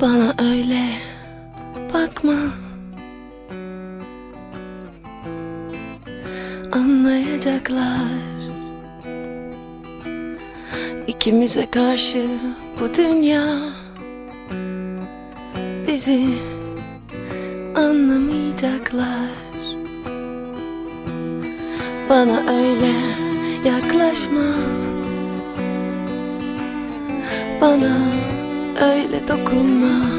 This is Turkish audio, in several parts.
Bana öyle bakma. Anlayacaklar. İkimize karşı bu dünya Bizi anlamayacaklar. Bana öyle yaklaşma. Bana öyle dokunma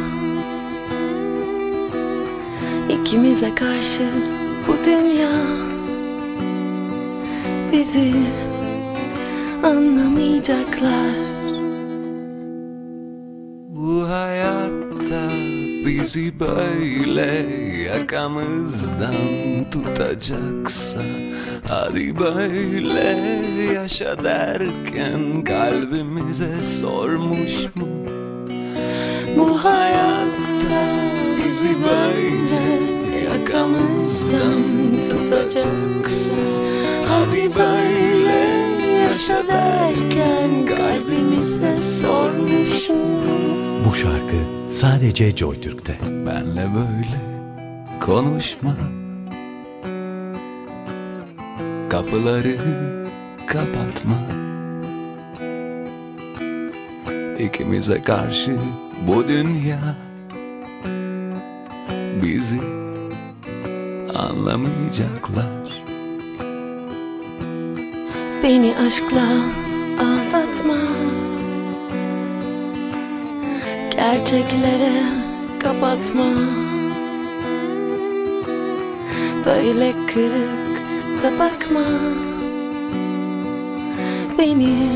İkimize karşı bu dünya Bizi anlamayacaklar Bu hayatta bizi böyle yakamızdan tutacaksa Hadi böyle yaşa derken kalbimize sormuş mu? Bu hayatta bizi böyle yakamızdan tutacaksa Hadi böyle yaşa derken kalbimize sormuşum. Bu şarkı sadece JoyTürk'te. Benle böyle konuşma. Kapıları kapatma. İkimize karşı bu dünya Bizi anlamayacaklar. Beni aşkla aldatma. Gerçeklere kapatma. Böyle kırık da bakma. Beni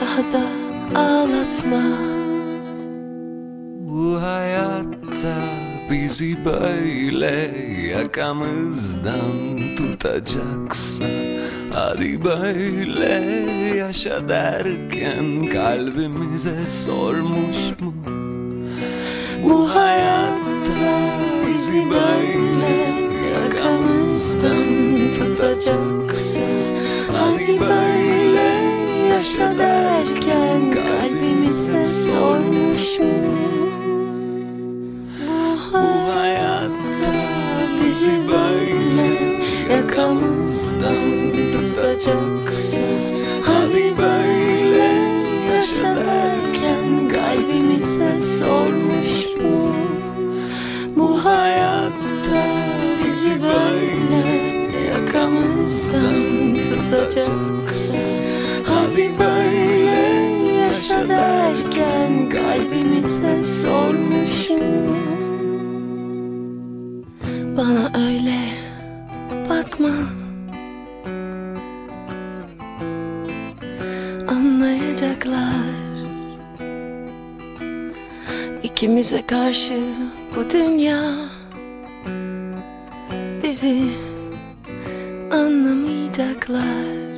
daha da ağlatma Bu hayatta bizi böyle yakamızdan tutacaksa Hadi böyle yaşa derken kalbimize sormuş mu? Bu hayatta bizi böyle yakamızdan tutacaksa Hadi böyle yaşa derken kalbimize sormuş tutacaksa Hadi böyle yaşa derken kalbimize sormuş mu? Bu hayatta bizi böyle yakamızdan tutacaksa Anlayacaklar. İkimize karşı bu dünya Bizi anlamayacaklar